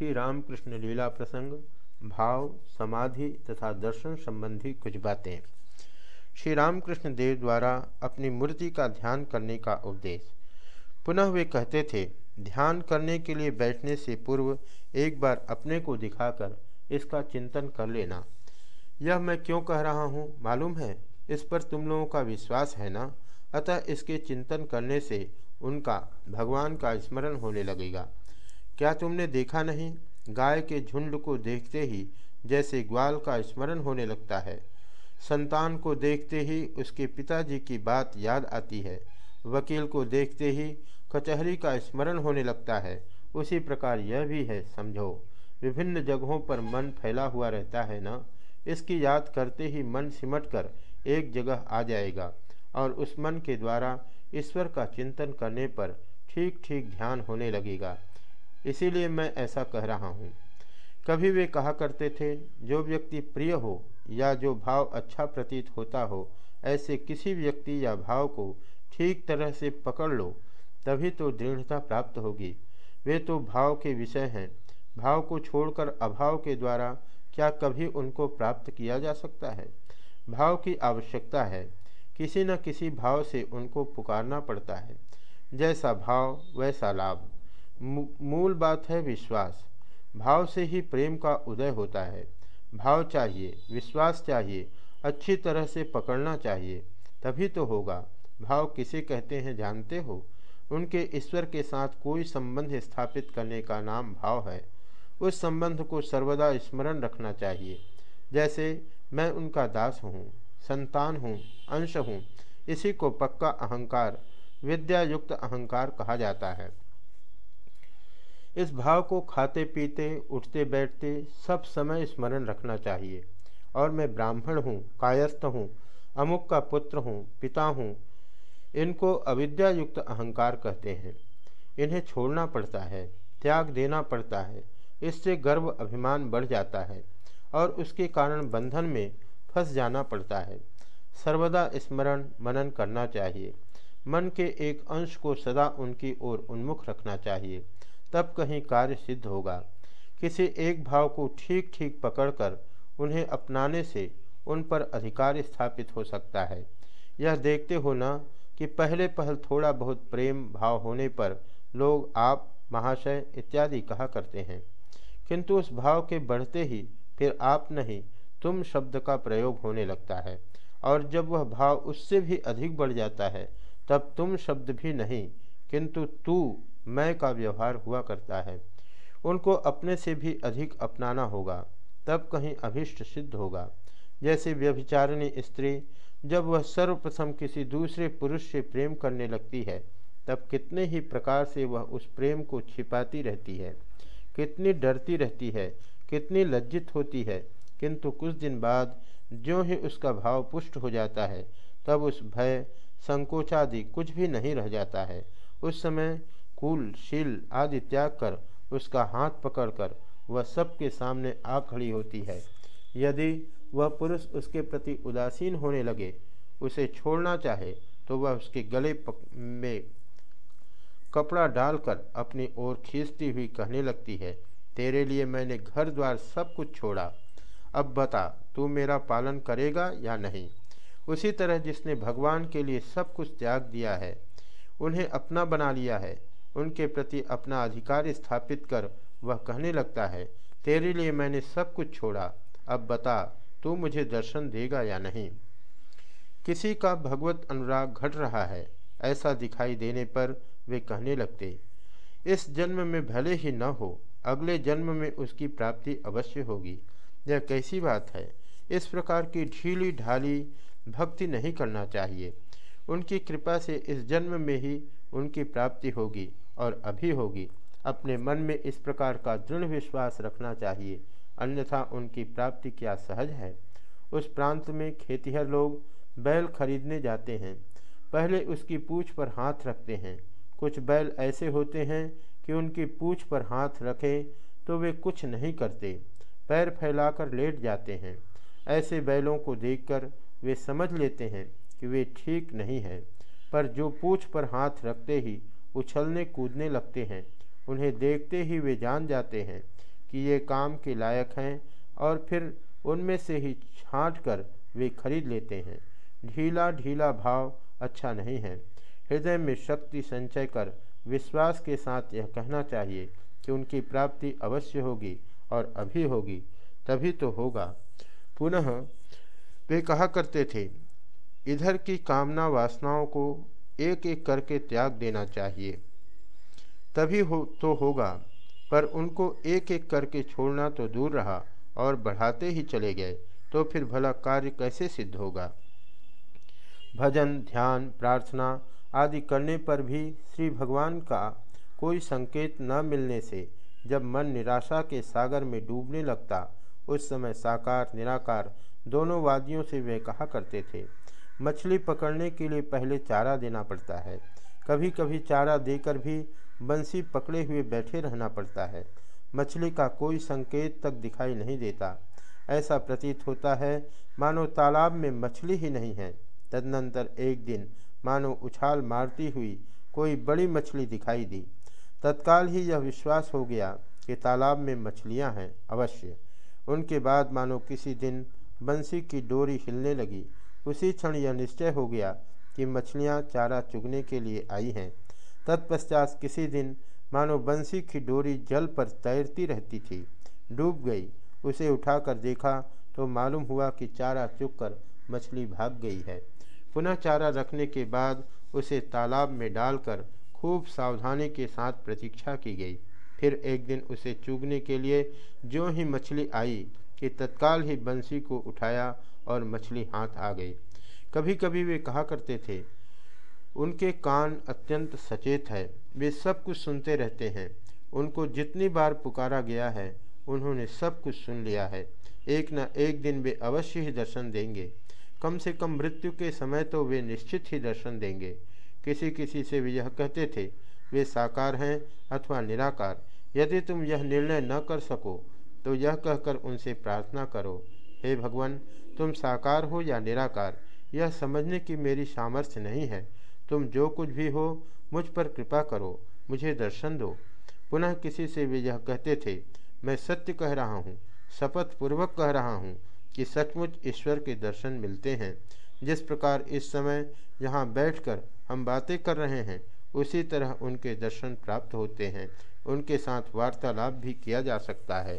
श्री रामकृष्ण लीला प्रसंग, भाव, समाधि तथा दर्शन संबंधी कुछ बातें। श्री रामकृष्ण देव द्वारा अपनी मूर्ति का ध्यान करने का उपदेश। पुनः वे कहते थे, ध्यान करने के लिए बैठने से पूर्व एक बार अपने को दिखाकर इसका चिंतन कर लेना। यह मैं क्यों कह रहा हूँ, मालूम है? इस पर तुम लोगों का विश्वास है ना? अतः इसके चिंतन करने से उनका, भगवान का स्मरण होने लगेगा। क्या तुमने देखा नहीं? गाय के झुंड को देखते ही जैसे ग्वाल का स्मरण होने लगता है। संतान को देखते ही उसके पिताजी की बात याद आती है। वकील को देखते ही कचहरी का स्मरण होने लगता है। उसी प्रकार यह भी है, समझो। विभिन्न जगहों पर मन फैला हुआ रहता है ना? इसकी याद करते ही मन सिमट कर एक जगह आ जाएगा और उस मन के द्वारा ईश्वर का चिंतन करने पर ठीक ठीक ध्यान होने लगेगा। इसीलिए मैं ऐसा कह रहा हूँ। कभी वे कहा करते थे, जो व्यक्ति प्रिय हो या जो भाव अच्छा प्रतीत होता हो, ऐसे किसी व्यक्ति या भाव को ठीक तरह से पकड़ लो, तभी तो दृढ़ता प्राप्त होगी। वे तो भाव के विषय हैं। भाव को छोड़कर अभाव के द्वारा क्या कभी उनको प्राप्त किया जा सकता है? भाव की आवश्यकता है। किसी न किसी भाव से उनको पुकारना पड़ता है। जैसा भाव, वैसा लाभ। मूल बात है विश्वास। भाव से ही प्रेम का उदय होता है। भाव चाहिए, विश्वास चाहिए, अच्छी तरह से पकड़ना चाहिए, तभी तो होगा। भाव किसे कहते हैं, जानते हो? उनके ईश्वर के साथ कोई संबंध स्थापित करने का नाम भाव है। उस संबंध को सर्वदा स्मरण रखना चाहिए। जैसे, मैं उनका दास हूँ, संतान हूँ, अंश हूँ, इसी को पक्का अहंकार, विद्यायुक्त अहंकार कहा जाता है। इस भाव को खाते पीते, उठते बैठते सब समय स्मरण रखना चाहिए। और मैं ब्राह्मण हूँ, कायस्थ हूँ, अमुक का पुत्र हूँ, पिता हूँ, इनको अविद्या युक्त अहंकार कहते हैं। इन्हें छोड़ना पड़ता है, त्याग देना पड़ता है, इससे गर्व अभिमान बढ़ जाता है और उसके कारण बंधन में फंस जाना पड़ता है। सर्वदा स्मरण मनन करना चाहिए, मन के एक अंश को सदा उनकी ओर उन्मुख रखना चाहिए। तब कहीं कार्य सिद्ध होगा। किसी एक भाव को ठीक ठीक पकड़कर उन्हें अपनाने से उन पर अधिकार स्थापित हो सकता है। यह देखते हो ना कि पहले पहल थोड़ा बहुत प्रेम भाव होने पर लोग आप, महाशय इत्यादि कहा करते हैं। किंतु उस भाव के बढ़ते ही फिर आप नहीं, तुम शब्द का प्रयोग होने लगता है। और जब वह भाव उससे भी अधिक बढ़ जाता है, तब तुम शब्द भी नहीं, किंतु तू मैं का व्यवहार हुआ करता है। उनको अपने से भी अधिक अपनाना होगा, तब कहीं अभिष्ट सिद्ध होगा। जैसे व्यभिचारिणी स्त्री, जब वह सर्वप्रथम किसी दूसरे पुरुष से प्रेम करने लगती है, तब कितने ही प्रकार से वह उस प्रेम को छिपाती रहती है। कितनी डरती रहती है, कितनी लज्जित होती है, किंतु कुछ दिन बाद जो ही उसका भाव पुष्ट हो जाता है, तब उस भय, संकोचादि कुछ भी नहीं रह जाता है। उस समय कुल शील आदि त्याग कर उसका हाथ पकड़कर वह सबके सामने आ खड़ी होती है। यदि वह पुरुष उसके प्रति उदासीन होने लगे, उसे छोड़ना चाहे तो वह उसके गले में कपड़ा डालकर अपनी ओर खींचती हुई कहने लगती है, तेरे लिए मैंने घर द्वार सब कुछ छोड़ा। अब बता, तू मेरा पालन करेगा या नहीं? उसी तरह जिसने भगवान के लिए सब कुछ त्याग दिया है, उन्हें अपना बना लिया है। उनके प्रति अपना अधिकार स्थापित कर वह कहने लगता है, तेरे लिए मैंने सब कुछ छोड़ा। अब बता, तू मुझे दर्शन देगा या नहीं? किसी का भगवत अनुराग घट रहा है, ऐसा दिखाई देने पर वे कहने लगते, इस जन्म में भले ही न हो, अगले जन्म में उसकी प्राप्ति अवश्य होगी। यह कैसी बात है? इस प्रकार की ढीली ढाली भक्ति नहीं करना चाहिए। उनकी कृपा से इस जन्म में ही उनकी प्राप्ति होगी और अभी होगी। अपने मन में इस प्रकार का दृढ़ विश्वास रखना चाहिए, अन्यथा उनकी प्राप्ति क्या सहज है? उस प्रांत में खेतिहर लोग बैल खरीदने जाते हैं। पहले उसकी पूछ पर हाथ रखते हैं। कुछ बैल ऐसे होते हैं कि उनकी पूछ पर हाथ रखें तो वे कुछ नहीं करते। पैर फैलाकर लेट जाते हैं। ऐसे बैलों को देखकर वे समझ लेते हैं। कि वे ठीक नहीं हैं, पर जो पूछ पर हाथ रखते ही उछलने कूदने लगते हैं, उन्हें देखते ही वे जान जाते हैं कि ये काम के लायक हैं और फिर उनमें से ही छाँट कर वे खरीद लेते हैं। ढीला ढीला भाव अच्छा नहीं है। हृदय में शक्ति संचय कर विश्वास के साथ यह कहना चाहिए कि उनकी प्राप्ति अवश्य होगी और अभी होगी, तभी तो होगा। पुनः वे कहा करते थे इधर की कामना वासनाओं को एक एक करके त्याग देना चाहिए। तभी हो तो होगा, पर उनको एक एक करके छोड़ना तो दूर रहा और बढ़ाते ही चले गए तो फिर भला कार्य कैसे सिद्ध होगा? भजन, ध्यान, प्रार्थना आदि करने पर भी श्री भगवान का कोई संकेत न मिलने से जब मन निराशा के सागर में डूबने लगता, उस समय साकार, निराकार दोनों वादियों से वे कहा करते थे। मछली पकड़ने के लिए पहले चारा देना पड़ता है। कभी कभी चारा देकर भी बंसी पकड़े हुए बैठे रहना पड़ता है। मछली का कोई संकेत तक दिखाई नहीं देता। ऐसा प्रतीत होता है, मानो तालाब में मछली ही नहीं है। तदनंतर एक दिन मानो उछाल मारती हुई कोई बड़ी मछली दिखाई दी। तत्काल ही यह विश्वास हो गया कि तालाब में मछलियाँ हैं, अवश्य। उनके बाद मानो किसी दिन बंसी की डोरी हिलने लगी। उसी क्षण यह निश्चय हो गया कि मछलियाँ चारा चुगने के लिए आई हैं। तत्पश्चात किसी दिन मानो बंसी की डोरी जल पर तैरती रहती थी। डूब गई। उसे उठाकर देखा तो मालूम हुआ कि चारा चुग कर मछली भाग गई है। पुनः चारा रखने के बाद उसे तालाब में डालकर खूब सावधानी के साथ प्रतीक्षा की गई। फिर एक दिन उसे चूगने के लिए जो ही मछली आई कि तत्काल ही बंसी को उठाया और मछली हाथ आ गई। कभी कभी वे कहा करते थे, उनके कान अत्यंत सचेत है। वे सब कुछ सुनते रहते हैं। उनको जितनी बार पुकारा गया है, उन्होंने सब कुछ सुन लिया है। एक न एक दिन वे अवश्य ही दर्शन देंगे। कम से कम मृत्यु के समय तो वे निश्चित ही दर्शन देंगे। किसी किसी से भी यह कहते थे, वे साकार हैं अथवा निराकार। यदि तुम यह निर्णय न कर सको तो यह कहकर उनसे प्रार्थना करो, हे भगवान, तुम साकार हो या निराकार, यह समझने की मेरी सामर्थ्य नहीं है। तुम जो कुछ भी हो, मुझ पर कृपा करो, मुझे दर्शन दो। पुनः किसी से वे यह कहते थे, मैं सत्य कह रहा हूँ शपथ पूर्वक कह रहा हूँ कि सचमुच ईश्वर के दर्शन मिलते हैं। जिस प्रकार इस समय यहाँ बैठकर हम बातें कर रहे हैं, उसी तरह उनके दर्शन प्राप्त होते हैं। उनके साथ वार्तालाप भी किया जा सकता है।